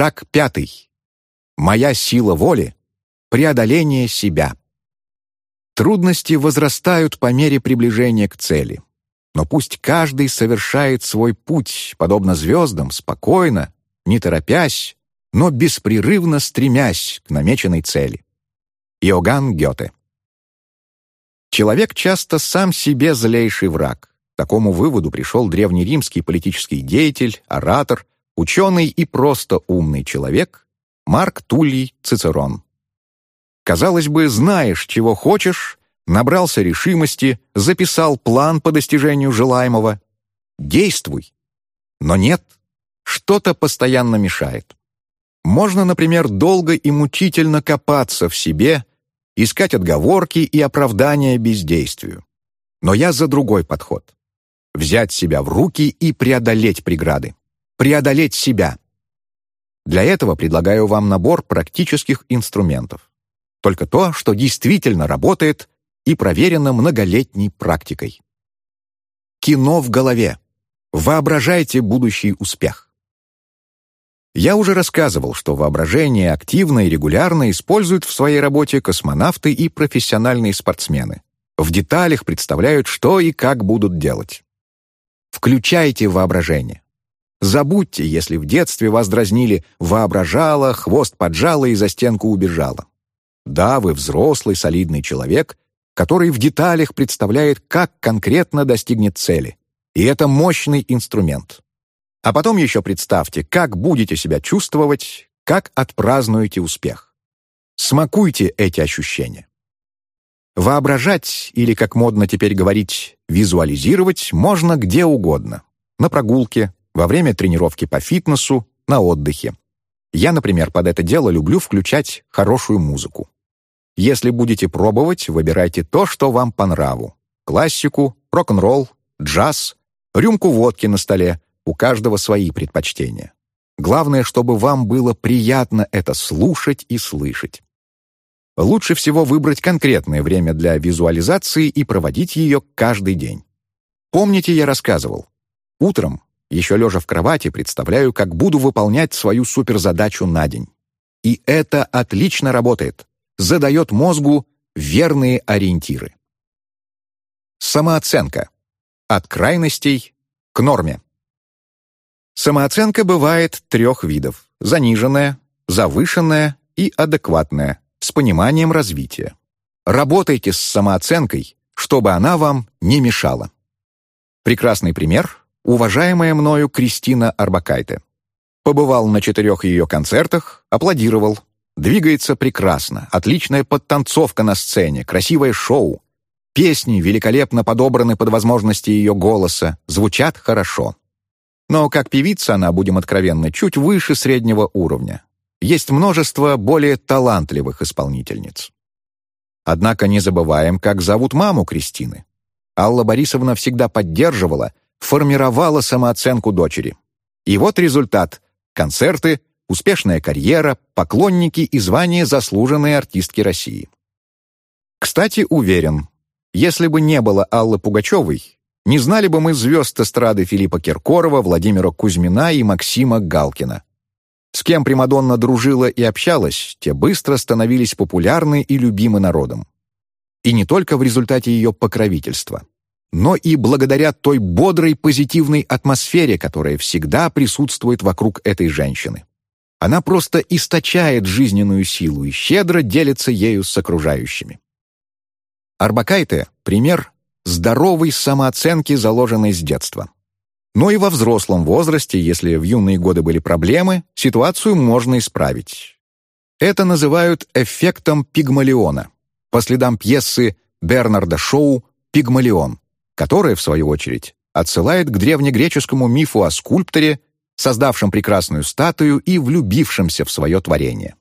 Шаг пятый. Моя сила воли — преодоление себя. Трудности возрастают по мере приближения к цели. Но пусть каждый совершает свой путь, подобно звездам, спокойно, не торопясь, но беспрерывно стремясь к намеченной цели. Иоганн Гёте Человек часто сам себе злейший враг. К такому выводу пришел древнеримский политический деятель, оратор, ученый и просто умный человек Марк Туллий Цицерон. Казалось бы, знаешь, чего хочешь, набрался решимости, записал план по достижению желаемого. Действуй. Но нет, что-то постоянно мешает. Можно, например, долго и мучительно копаться в себе, искать отговорки и оправдания бездействию. Но я за другой подход. Взять себя в руки и преодолеть преграды. Преодолеть себя. Для этого предлагаю вам набор практических инструментов. Только то, что действительно работает и проверено многолетней практикой. Кино в голове. Воображайте будущий успех. Я уже рассказывал, что воображение активно и регулярно используют в своей работе космонавты и профессиональные спортсмены. В деталях представляют, что и как будут делать. Включайте воображение. Забудьте, если в детстве вас дразнили «воображала», «хвост поджала» и «за стенку убежала». Да, вы взрослый, солидный человек, который в деталях представляет, как конкретно достигнет цели. И это мощный инструмент. А потом еще представьте, как будете себя чувствовать, как отпразднуете успех. Смакуйте эти ощущения. Воображать, или, как модно теперь говорить, визуализировать можно где угодно. На прогулке, во время тренировки по фитнесу, на отдыхе. Я, например, под это дело люблю включать хорошую музыку. Если будете пробовать, выбирайте то, что вам по нраву. Классику, рок-н-ролл, джаз, рюмку водки на столе, у каждого свои предпочтения. Главное, чтобы вам было приятно это слушать и слышать. Лучше всего выбрать конкретное время для визуализации и проводить ее каждый день. Помните, я рассказывал? Утром, еще лежа в кровати, представляю, как буду выполнять свою суперзадачу на день. И это отлично работает. Задает мозгу верные ориентиры. Самооценка. От крайностей к норме. Самооценка бывает трех видов – заниженная, завышенная и адекватная, с пониманием развития. Работайте с самооценкой, чтобы она вам не мешала. Прекрасный пример – уважаемая мною Кристина Арбакайте. Побывал на четырех ее концертах, аплодировал. Двигается прекрасно, отличная подтанцовка на сцене, красивое шоу. Песни великолепно подобраны под возможности ее голоса, звучат хорошо. Но как певица она, будем откровенны, чуть выше среднего уровня. Есть множество более талантливых исполнительниц. Однако не забываем, как зовут маму Кристины. Алла Борисовна всегда поддерживала, формировала самооценку дочери. И вот результат — концерты, успешная карьера, поклонники и звание заслуженной артистки России. Кстати, уверен, если бы не было Аллы Пугачевой, не знали бы мы звезд эстрады Филиппа Киркорова, Владимира Кузьмина и Максима Галкина. С кем Примадонна дружила и общалась, те быстро становились популярны и любимы народом. И не только в результате ее покровительства, но и благодаря той бодрой позитивной атмосфере, которая всегда присутствует вокруг этой женщины. Она просто источает жизненную силу и щедро делится ею с окружающими. Арбакайте — пример здоровой самооценки, заложенной с детства. Но и во взрослом возрасте, если в юные годы были проблемы, ситуацию можно исправить. Это называют эффектом Пигмалиона, по следам пьесы Бернарда Шоу «Пигмалион», которая, в свою очередь, отсылает к древнегреческому мифу о скульпторе, создавшем прекрасную статую и влюбившемся в свое творение.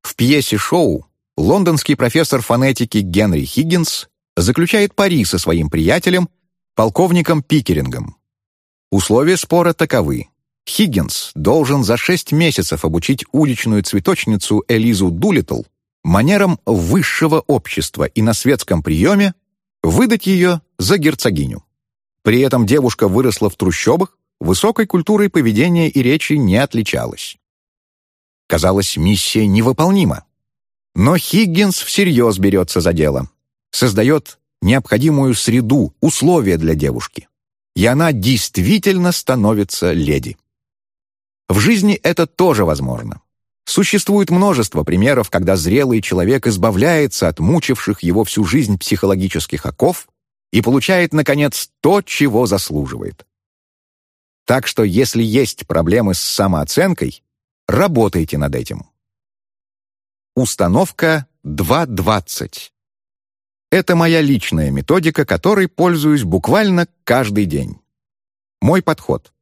В пьесе Шоу лондонский профессор фонетики Генри Хиггинс заключает пари со своим приятелем, полковником Пикерингом. Условия спора таковы. Хиггинс должен за шесть месяцев обучить уличную цветочницу Элизу Дулитл манерам высшего общества и на светском приеме выдать ее за герцогиню. При этом девушка выросла в трущобах, высокой культурой поведения и речи не отличалась. Казалось, миссия невыполнима. Но Хиггинс всерьез берется за дело. Создает необходимую среду, условия для девушки. И она действительно становится леди. В жизни это тоже возможно. Существует множество примеров, когда зрелый человек избавляется от мучивших его всю жизнь психологических оков и получает, наконец, то, чего заслуживает. Так что, если есть проблемы с самооценкой, работайте над этим. Установка 2.20. Это моя личная методика, которой пользуюсь буквально каждый день. Мой подход.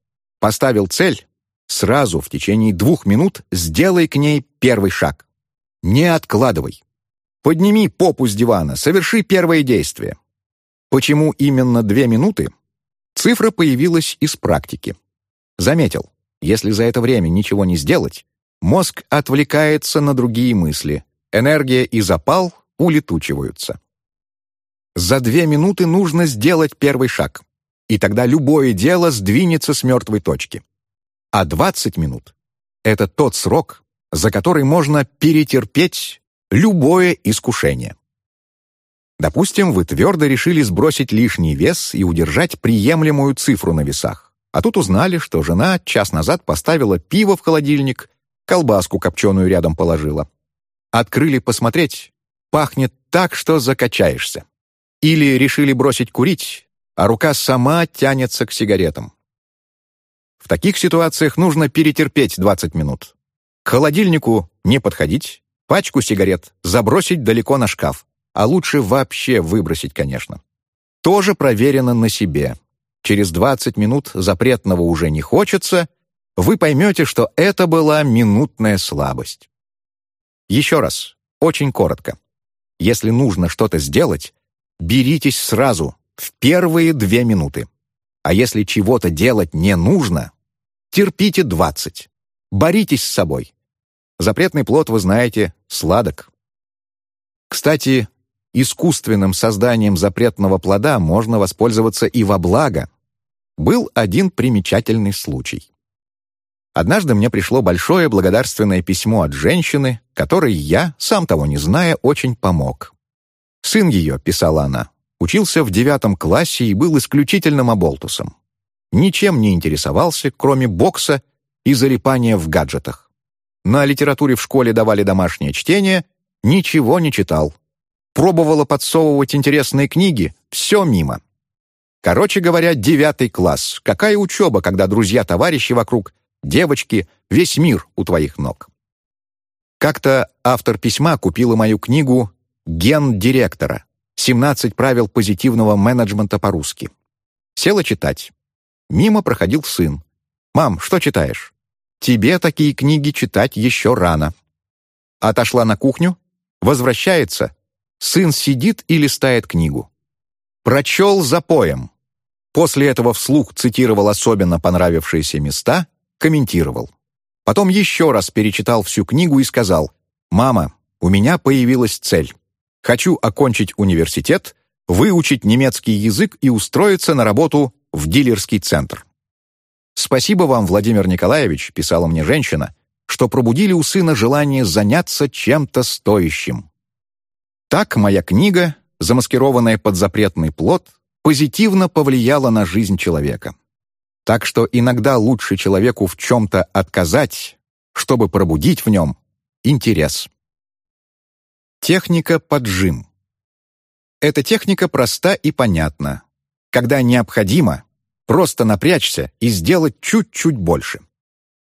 Поставил цель, сразу в течение двух минут сделай к ней первый шаг. Не откладывай. Подними попу с дивана, соверши первое действие. Почему именно две минуты? Цифра появилась из практики. Заметил, если за это время ничего не сделать, мозг отвлекается на другие мысли, энергия и запал улетучиваются. За две минуты нужно сделать первый шаг, и тогда любое дело сдвинется с мертвой точки. А 20 минут — это тот срок, за который можно перетерпеть любое искушение. Допустим, вы твердо решили сбросить лишний вес и удержать приемлемую цифру на весах. А тут узнали, что жена час назад поставила пиво в холодильник, колбаску копченую рядом положила. Открыли посмотреть, пахнет так, что закачаешься. Или решили бросить курить, а рука сама тянется к сигаретам. В таких ситуациях нужно перетерпеть 20 минут. К холодильнику не подходить, пачку сигарет забросить далеко на шкаф, а лучше вообще выбросить, конечно. Тоже проверено на себе. Через 20 минут запретного уже не хочется, вы поймете, что это была минутная слабость. Еще раз, очень коротко. Если нужно что-то сделать, беритесь сразу, в первые две минуты. А если чего-то делать не нужно, терпите 20. Боритесь с собой. Запретный плод, вы знаете, сладок. Кстати, искусственным созданием запретного плода можно воспользоваться и во благо. Был один примечательный случай. Однажды мне пришло большое благодарственное письмо от женщины, которой я, сам того не зная, очень помог. Сын ее, писала она, Учился в девятом классе и был исключительным оболтусом. Ничем не интересовался, кроме бокса и залипания в гаджетах. На литературе в школе давали домашнее чтение, ничего не читал. Пробовала подсовывать интересные книги, все мимо. Короче говоря, девятый класс. Какая учеба, когда друзья-товарищи вокруг, девочки, весь мир у твоих ног. Как-то автор письма купила мою книгу «Ген директора», 17 правил позитивного менеджмента по-русски. Села читать. Мимо проходил сын. «Мам, что читаешь?» «Тебе такие книги читать еще рано». Отошла на кухню, возвращается. Сын сидит и листает книгу. Прочел за поем. После этого вслух цитировал особенно понравившиеся места, комментировал. Потом еще раз перечитал всю книгу и сказал, «Мама, у меня появилась цель. Хочу окончить университет, выучить немецкий язык и устроиться на работу в дилерский центр. «Спасибо вам, Владимир Николаевич», — писала мне женщина, «что пробудили у сына желание заняться чем-то стоящим». Так моя книга, замаскированная под запретный плод, позитивно повлияла на жизнь человека. Так что иногда лучше человеку в чем-то отказать, чтобы пробудить в нем интерес. Техника поджим. Эта техника проста и понятна. Когда необходимо, просто напрячься и сделать чуть-чуть больше.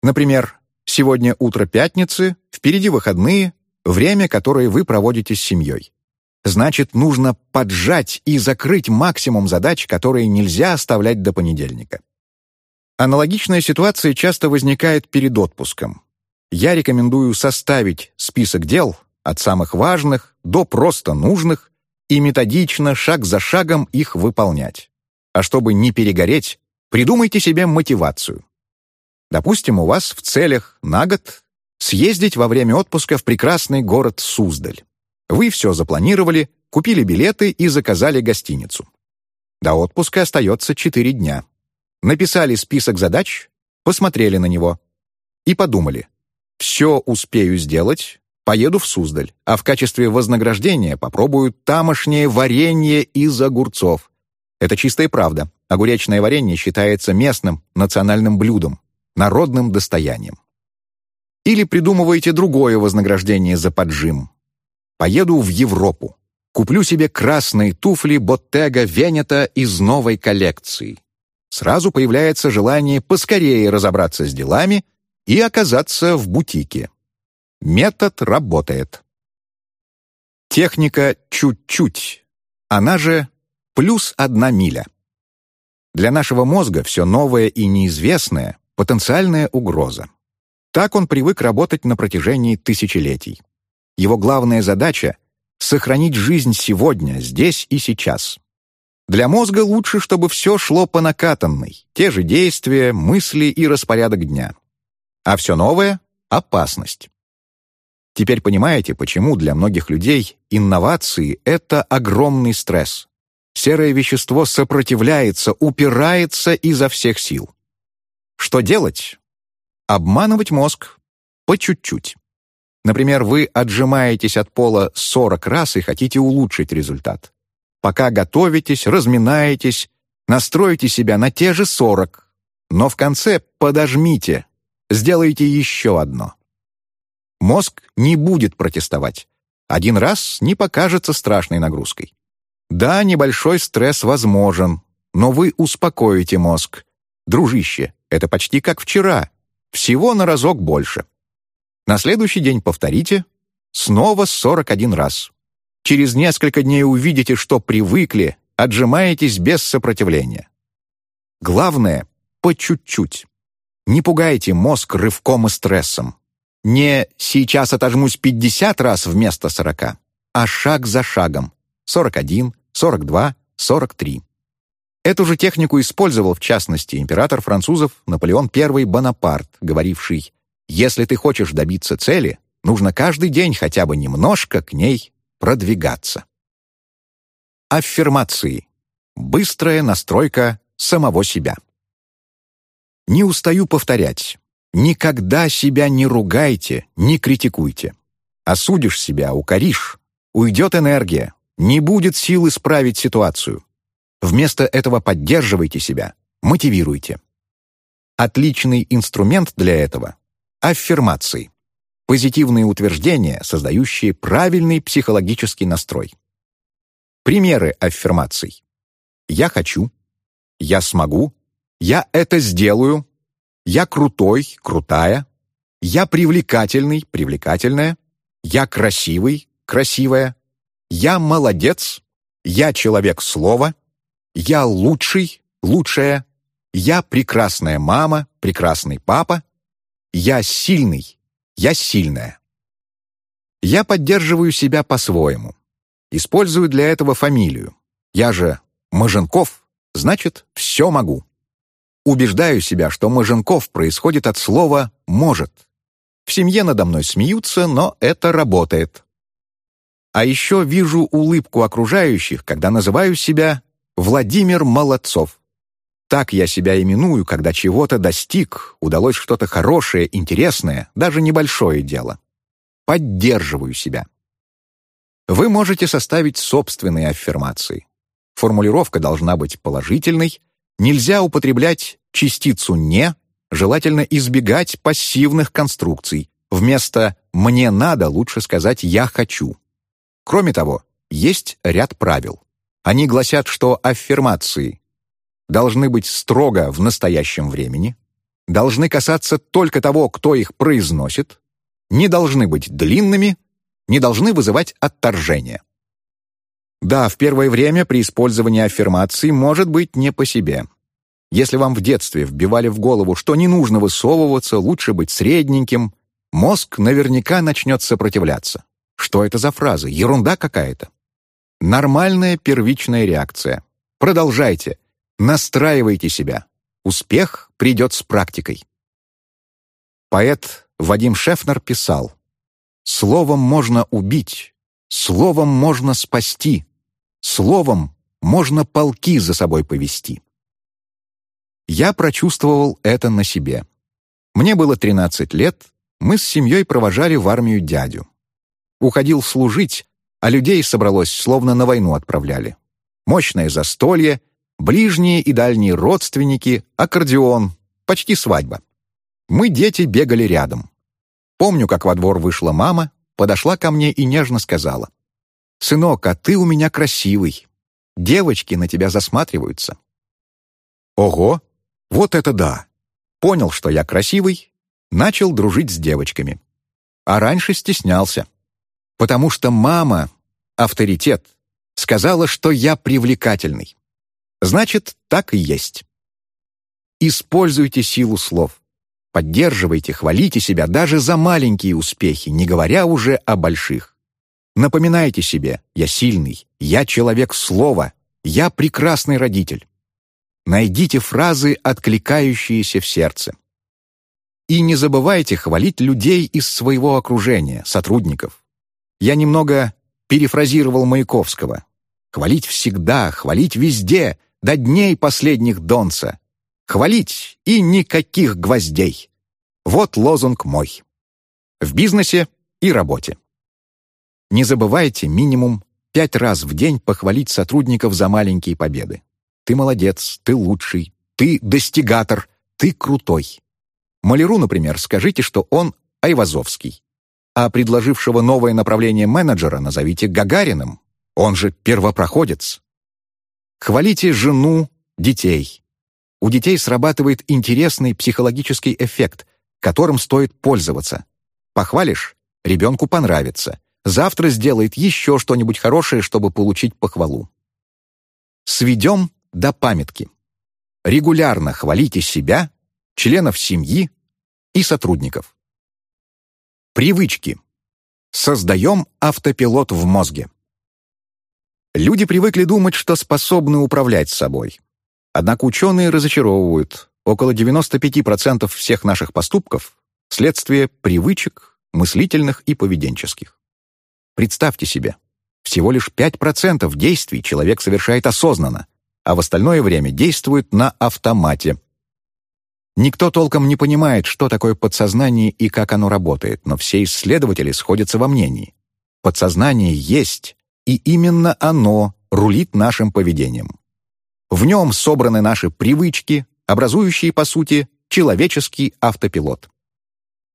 Например, сегодня утро пятницы, впереди выходные, время, которое вы проводите с семьей. Значит, нужно поджать и закрыть максимум задач, которые нельзя оставлять до понедельника. Аналогичная ситуация часто возникает перед отпуском. Я рекомендую составить список дел, от самых важных до просто нужных, и методично, шаг за шагом их выполнять. А чтобы не перегореть, придумайте себе мотивацию. Допустим, у вас в целях на год съездить во время отпуска в прекрасный город Суздаль. Вы все запланировали, купили билеты и заказали гостиницу. До отпуска остается 4 дня. Написали список задач, посмотрели на него и подумали, Все успею сделать, поеду в Суздаль, а в качестве вознаграждения попробую тамошнее варенье из огурцов. Это чистая правда. Огуречное варенье считается местным национальным блюдом, народным достоянием. Или придумываете другое вознаграждение за поджим. Поеду в Европу. Куплю себе красные туфли Боттега Венета из новой коллекции. Сразу появляется желание поскорее разобраться с делами и оказаться в бутике. Метод работает. Техника чуть-чуть, она же плюс одна миля. Для нашего мозга все новое и неизвестное — потенциальная угроза. Так он привык работать на протяжении тысячелетий. Его главная задача — сохранить жизнь сегодня, здесь и сейчас. Для мозга лучше, чтобы все шло по накатанной, те же действия, мысли и распорядок дня. А все новое — опасность. Теперь понимаете, почему для многих людей инновации — это огромный стресс. Серое вещество сопротивляется, упирается изо всех сил. Что делать? Обманывать мозг по чуть-чуть. Например, вы отжимаетесь от пола 40 раз и хотите улучшить результат. Пока готовитесь, разминаетесь, настроите себя на те же 40, но в конце подожмите, сделайте еще одно. Мозг не будет протестовать. Один раз не покажется страшной нагрузкой. Да, небольшой стресс возможен, но вы успокоите мозг. Дружище, это почти как вчера, всего на разок больше. На следующий день повторите, снова 41 раз. Через несколько дней увидите, что привыкли, отжимаетесь без сопротивления. Главное — по чуть-чуть. Не пугайте мозг рывком и стрессом. Не «сейчас отожмусь 50 раз вместо 40», а шаг за шагом. 41, 42, 43. Эту же технику использовал, в частности, император французов Наполеон I Бонапарт, говоривший «Если ты хочешь добиться цели, нужно каждый день хотя бы немножко к ней продвигаться». Аффирмации. Быстрая настройка самого себя. Не устаю повторять. Никогда себя не ругайте, не критикуйте. Осудишь себя, укоришь. Уйдет энергия, не будет сил исправить ситуацию. Вместо этого поддерживайте себя, мотивируйте. Отличный инструмент для этого — аффирмации. Позитивные утверждения, создающие правильный психологический настрой. Примеры аффирмаций. «Я хочу», «Я смогу», «Я это сделаю», «Я крутой», «крутая», «Я привлекательный», «привлекательная», «Я красивый», «красивая», «Я молодец», «Я человек слова», «Я лучший», «лучшая», «Я прекрасная мама», «прекрасный папа», «Я сильный», «Я сильная». Я поддерживаю себя по-своему. Использую для этого фамилию. Я же Маженков, значит, все могу. Убеждаю себя, что Маженков происходит от слова «может». В семье надо мной смеются, но это работает. А еще вижу улыбку окружающих, когда называю себя Владимир Молодцов. Так я себя именую, когда чего-то достиг, удалось что-то хорошее, интересное, даже небольшое дело. Поддерживаю себя. Вы можете составить собственные аффирмации. Формулировка должна быть положительной, нельзя употреблять частицу «не», желательно избегать пассивных конструкций. Вместо «мне надо» лучше сказать «я хочу». Кроме того, есть ряд правил. Они гласят, что аффирмации должны быть строго в настоящем времени, должны касаться только того, кто их произносит, не должны быть длинными, не должны вызывать отторжение. Да, в первое время при использовании аффирмаций может быть не по себе. Если вам в детстве вбивали в голову, что не нужно высовываться, лучше быть средненьким, мозг наверняка начнет сопротивляться. Что это за фраза? Ерунда какая-то. Нормальная первичная реакция. Продолжайте. Настраивайте себя. Успех придет с практикой. Поэт Вадим Шефнер писал, «Словом можно убить, словом можно спасти, словом можно полки за собой повести». Я прочувствовал это на себе. Мне было 13 лет, мы с семьей провожали в армию дядю. Уходил служить, а людей собралось, словно на войну отправляли. Мощное застолье, ближние и дальние родственники, аккордеон, почти свадьба. Мы, дети, бегали рядом. Помню, как во двор вышла мама, подошла ко мне и нежно сказала. «Сынок, а ты у меня красивый. Девочки на тебя засматриваются». Ого, вот это да! Понял, что я красивый, начал дружить с девочками. А раньше стеснялся. Потому что мама, авторитет, сказала, что я привлекательный. Значит, так и есть. Используйте силу слов. Поддерживайте, хвалите себя даже за маленькие успехи, не говоря уже о больших. Напоминайте себе «я сильный», «я человек слова», «я прекрасный родитель». Найдите фразы, откликающиеся в сердце. И не забывайте хвалить людей из своего окружения, сотрудников. Я немного перефразировал Маяковского. Хвалить всегда, хвалить везде, до дней последних Донца. Хвалить и никаких гвоздей. Вот лозунг мой. В бизнесе и работе. Не забывайте минимум пять раз в день похвалить сотрудников за маленькие победы. Ты молодец, ты лучший, ты достигатор, ты крутой. Маляру, например, скажите, что он Айвазовский. А предложившего новое направление менеджера назовите Гагариным. Он же первопроходец. Хвалите жену, детей. У детей срабатывает интересный психологический эффект, которым стоит пользоваться. Похвалишь — ребенку понравится. Завтра сделает еще что-нибудь хорошее, чтобы получить похвалу. Сведем до памятки. Регулярно хвалите себя, членов семьи и сотрудников. Привычки. Создаем автопилот в мозге. Люди привыкли думать, что способны управлять собой. Однако ученые разочаровывают. Около 95% всех наших поступков — следствие привычек, мыслительных и поведенческих. Представьте себе, всего лишь 5% действий человек совершает осознанно, а в остальное время действует на автомате. Никто толком не понимает, что такое подсознание и как оно работает, но все исследователи сходятся во мнении. Подсознание есть, и именно оно рулит нашим поведением. В нем собраны наши привычки, образующие, по сути, человеческий автопилот.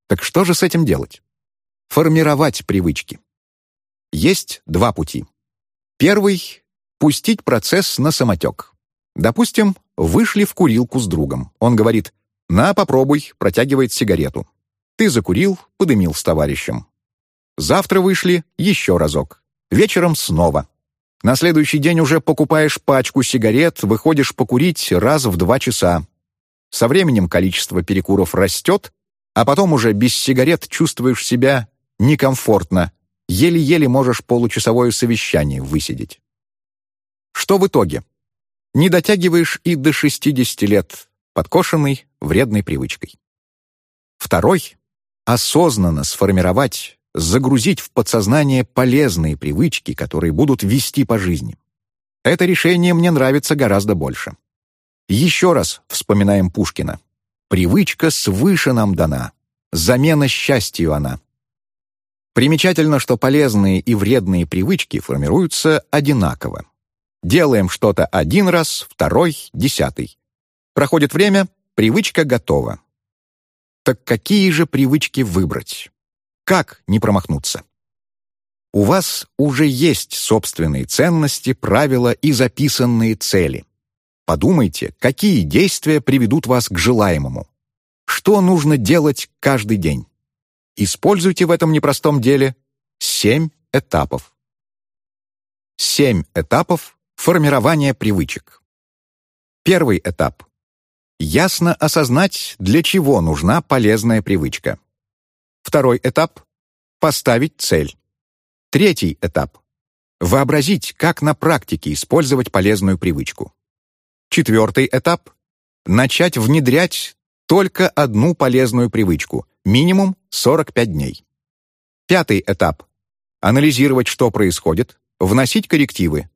Так что же с этим делать? Формировать привычки. Есть два пути. Первый пустить процесс на самотек. Допустим, вышли в курилку с другом. Он говорит «На, попробуй», протягивает сигарету. Ты закурил, подымил с товарищем. Завтра вышли еще разок. Вечером снова. На следующий день уже покупаешь пачку сигарет, выходишь покурить раз в два часа. Со временем количество перекуров растет, а потом уже без сигарет чувствуешь себя некомфортно, еле-еле можешь получасовое совещание высидеть. Что в итоге? Не дотягиваешь и до 60 лет, подкошенной вредной привычкой. Второй — осознанно сформировать, загрузить в подсознание полезные привычки, которые будут вести по жизни. Это решение мне нравится гораздо больше. Еще раз вспоминаем Пушкина. «Привычка свыше нам дана, замена счастью она». Примечательно, что полезные и вредные привычки формируются одинаково. Делаем что-то один раз, второй, десятый. Проходит время, привычка готова. Так какие же привычки выбрать? Как не промахнуться? У вас уже есть собственные ценности, правила и записанные цели. Подумайте, какие действия приведут вас к желаемому. Что нужно делать каждый день? Используйте в этом непростом деле семь этапов. Семь этапов Формирование привычек. Первый этап. Ясно осознать, для чего нужна полезная привычка. Второй этап. Поставить цель. Третий этап. Вообразить, как на практике использовать полезную привычку. Четвертый этап. Начать внедрять только одну полезную привычку, минимум 45 дней. Пятый этап. Анализировать, что происходит, вносить коррективы,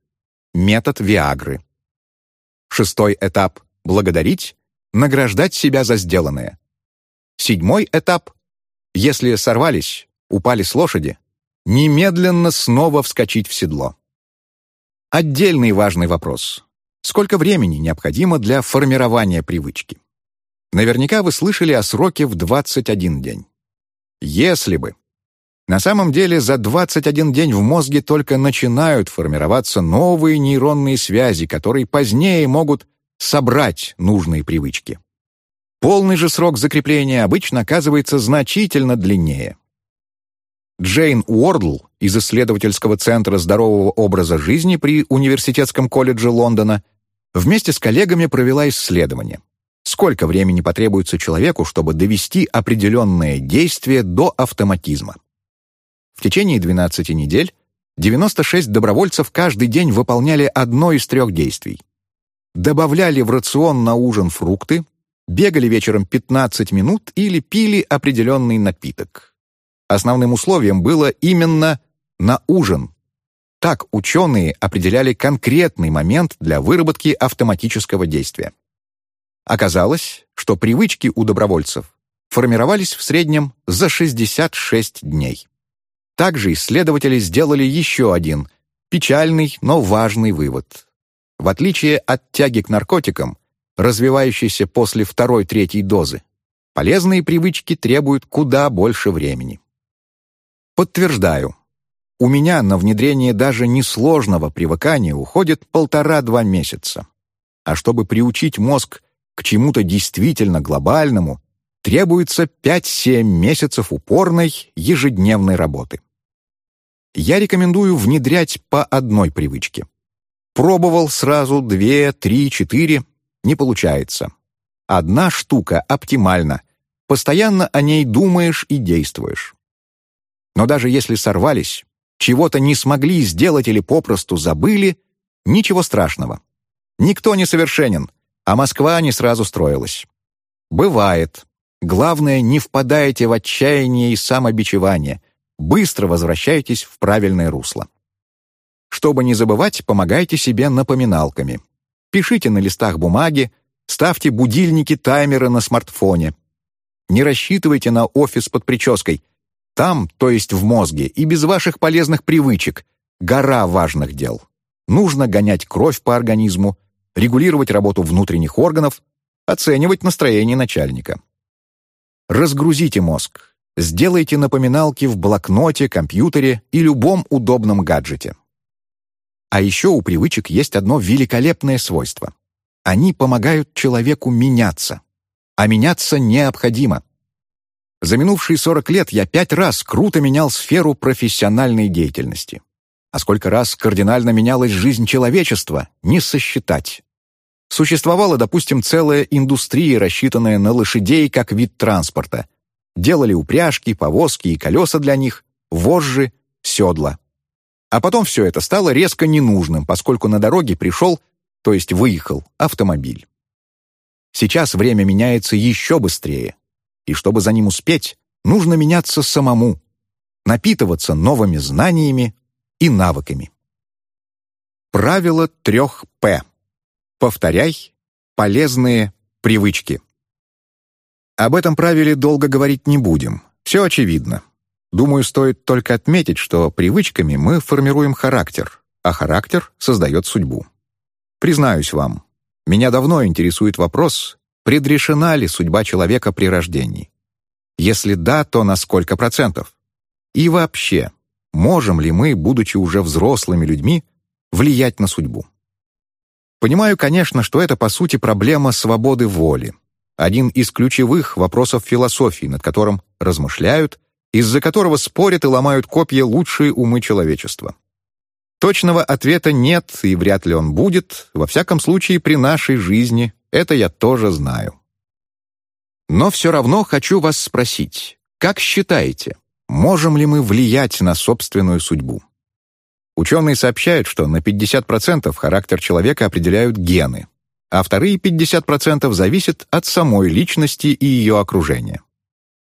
метод Виагры. Шестой этап — благодарить, награждать себя за сделанное. Седьмой этап Если сорвались, упали с лошади, немедленно снова вскочить в седло. Отдельный важный вопрос. Сколько времени необходимо для формирования привычки? Наверняка вы слышали о сроке в 21 день. Если бы. На самом деле за 21 день в мозге только начинают формироваться новые нейронные связи, которые позднее могут собрать нужные привычки. Полный же срок закрепления обычно оказывается значительно длиннее. Джейн Уордл из исследовательского центра здорового образа жизни при Университетском колледже Лондона вместе с коллегами провела исследование. Сколько времени потребуется человеку, чтобы довести определенное действие до автоматизма? В течение 12 недель 96 добровольцев каждый день выполняли одно из трех действий. Добавляли в рацион на ужин фрукты, бегали вечером 15 минут или пили определенный напиток. Основным условием было именно на ужин. Так ученые определяли конкретный момент для выработки автоматического действия. Оказалось, что привычки у добровольцев формировались в среднем за 66 дней. Также исследователи сделали еще один, печальный, но важный вывод. В отличие от тяги к наркотикам, развивающейся после второй-третьей дозы, полезные привычки требуют куда больше времени. Подтверждаю. У меня на внедрение даже несложного привыкания уходит полтора-два месяца. А чтобы приучить мозг к чему-то действительно глобальному, требуется 5-7 месяцев упорной ежедневной работы. Я рекомендую внедрять по одной привычке. Пробовал сразу 2, 3, 4, не получается. Одна штука оптимальна. Постоянно о ней думаешь и действуешь. Но даже если сорвались, чего-то не смогли сделать или попросту забыли, ничего страшного. Никто не совершенен, а Москва не сразу строилась. Бывает. Главное, не впадайте в отчаяние и самобичевание. Быстро возвращайтесь в правильное русло. Чтобы не забывать, помогайте себе напоминалками. Пишите на листах бумаги, ставьте будильники, таймеры на смартфоне. Не рассчитывайте на офис под прической. Там, то есть в мозге, и без ваших полезных привычек, гора важных дел. Нужно гонять кровь по организму, регулировать работу внутренних органов, оценивать настроение начальника. Разгрузите мозг. Сделайте напоминалки в блокноте, компьютере и любом удобном гаджете. А еще у привычек есть одно великолепное свойство. Они помогают человеку меняться. А меняться необходимо. За минувшие 40 лет я пять раз круто менял сферу профессиональной деятельности. А сколько раз кардинально менялась жизнь человечества, не сосчитать. Существовала, допустим, целая индустрия, рассчитанная на лошадей как вид транспорта. Делали упряжки, повозки и колеса для них, вожжи, седла. А потом все это стало резко ненужным, поскольку на дороге пришел, то есть выехал, автомобиль. Сейчас время меняется еще быстрее и чтобы за ним успеть, нужно меняться самому, напитываться новыми знаниями и навыками. Правило трех «П». Повторяй полезные привычки. Об этом правиле долго говорить не будем. Все очевидно. Думаю, стоит только отметить, что привычками мы формируем характер, а характер создает судьбу. Признаюсь вам, меня давно интересует вопрос, Предрешена ли судьба человека при рождении? Если да, то на сколько процентов? И вообще, можем ли мы, будучи уже взрослыми людьми, влиять на судьбу? Понимаю, конечно, что это, по сути, проблема свободы воли. Один из ключевых вопросов философии, над которым размышляют, из-за которого спорят и ломают копья лучшие умы человечества. Точного ответа нет, и вряд ли он будет, во всяком случае, при нашей жизни это я тоже знаю. Но все равно хочу вас спросить, как считаете, можем ли мы влиять на собственную судьбу? Ученые сообщают, что на 50% характер человека определяют гены, а вторые 50% зависят от самой личности и ее окружения.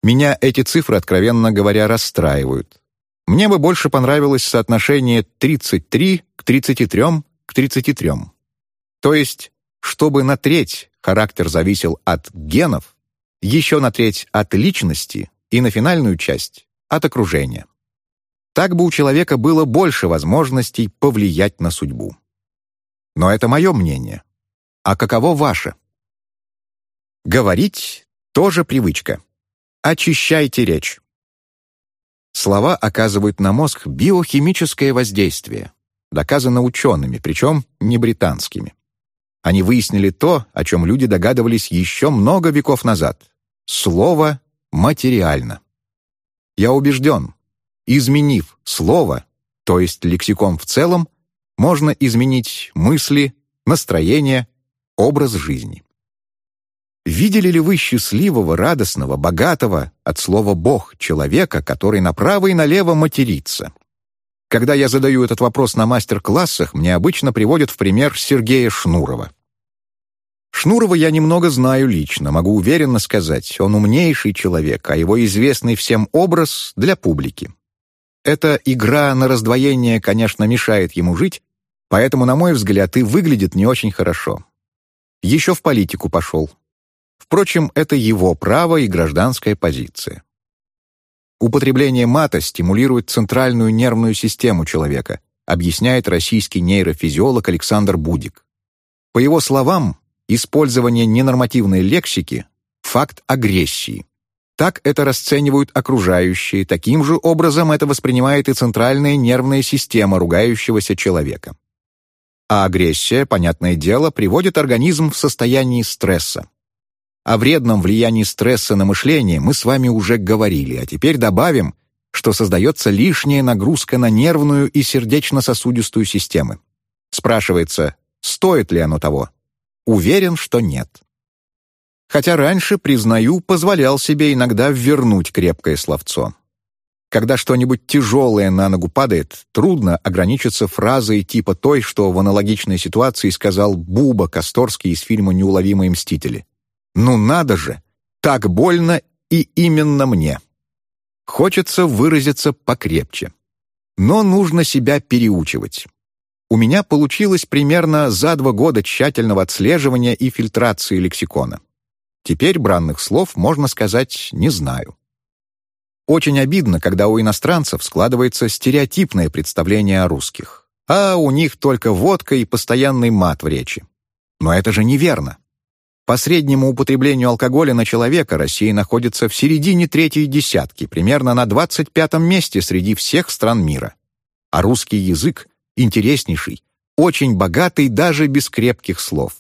Меня эти цифры, откровенно говоря, расстраивают. Мне бы больше понравилось соотношение 33 к 33 к 33. То есть чтобы на треть характер зависел от генов, еще на треть от личности и на финальную часть — от окружения. Так бы у человека было больше возможностей повлиять на судьбу. Но это мое мнение. А каково ваше? Говорить — тоже привычка. Очищайте речь. Слова оказывают на мозг биохимическое воздействие, доказано учеными, причем не британскими. Они выяснили то, о чем люди догадывались еще много веков назад. Слово материально. Я убежден, изменив слово, то есть лексикон в целом, можно изменить мысли, настроение, образ жизни. Видели ли вы счастливого, радостного, богатого, от слова «бог» человека, который направо и налево матерится? Когда я задаю этот вопрос на мастер-классах, мне обычно приводят в пример Сергея Шнурова. Шнурова я немного знаю лично, могу уверенно сказать, он умнейший человек, а его известный всем образ для публики. Эта игра на раздвоение, конечно, мешает ему жить, поэтому, на мой взгляд, и выглядит не очень хорошо. Еще в политику пошел, Впрочем, это его право и гражданская позиция. Употребление мата стимулирует центральную нервную систему человека, объясняет российский нейрофизиолог Александр Будик. По его словам, использование ненормативной лексики — факт агрессии. Так это расценивают окружающие, таким же образом это воспринимает и центральная нервная система ругающегося человека. А агрессия, понятное дело, приводит организм в состояние стресса. О вредном влиянии стресса на мышление мы с вами уже говорили, а теперь добавим, что создается лишняя нагрузка на нервную и сердечно-сосудистую системы. Спрашивается, стоит ли оно того? Уверен, что нет. Хотя раньше, признаю, позволял себе иногда вернуть крепкое словцо. Когда что-нибудь тяжелое на ногу падает, трудно ограничиться фразой типа той, что в аналогичной ситуации сказал Буба Косторский из фильма «Неуловимые мстители». Ну надо же! Так больно и именно мне. Хочется выразиться покрепче. Но нужно себя переучивать. У меня получилось примерно за два года тщательного отслеживания и фильтрации лексикона. Теперь бранных слов, можно сказать, не знаю. Очень обидно, когда у иностранцев складывается стереотипное представление о русских. А у них только водка и постоянный мат в речи. Но это же неверно. По среднему употреблению алкоголя на человека Россия находится в середине третьей десятки, примерно на 25-м месте среди всех стран мира. А русский язык интереснейший, очень богатый даже без крепких слов.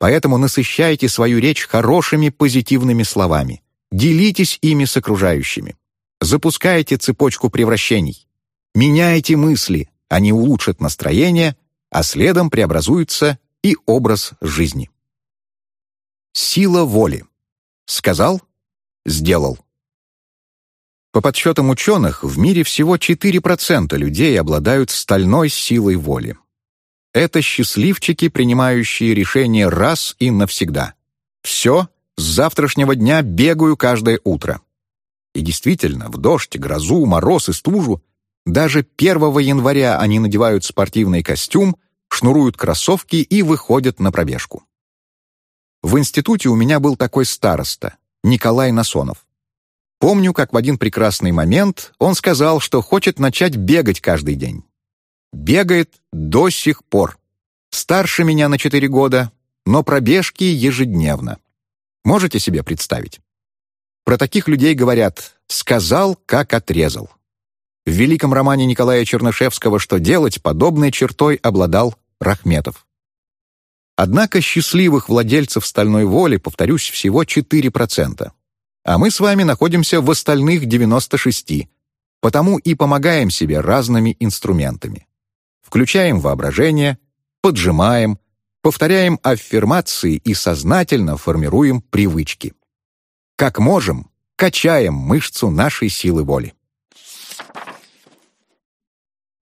Поэтому насыщайте свою речь хорошими позитивными словами, делитесь ими с окружающими, запускайте цепочку превращений, меняйте мысли, они улучшат настроение, а следом преобразуется и образ жизни. Сила воли. Сказал — сделал. По подсчетам ученых, в мире всего 4% людей обладают стальной силой воли. Это счастливчики, принимающие решения раз и навсегда. Все, с завтрашнего дня бегаю каждое утро. И действительно, в дождь, грозу, мороз и стужу даже 1 января они надевают спортивный костюм, шнуруют кроссовки и выходят на пробежку. В институте у меня был такой староста, Николай Насонов. Помню, как в один прекрасный момент он сказал, что хочет начать бегать каждый день. Бегает до сих пор. Старше меня на 4 года, но пробежки ежедневно. Можете себе представить? Про таких людей говорят «сказал, как отрезал». В великом романе Николая Чернышевского «Что делать» подобной чертой обладал Рахметов. Однако счастливых владельцев стальной воли, повторюсь, всего 4%. А мы с вами находимся в остальных 96%, потому и помогаем себе разными инструментами. Включаем воображение, поджимаем, повторяем аффирмации и сознательно формируем привычки. Как можем, качаем мышцу нашей силы воли.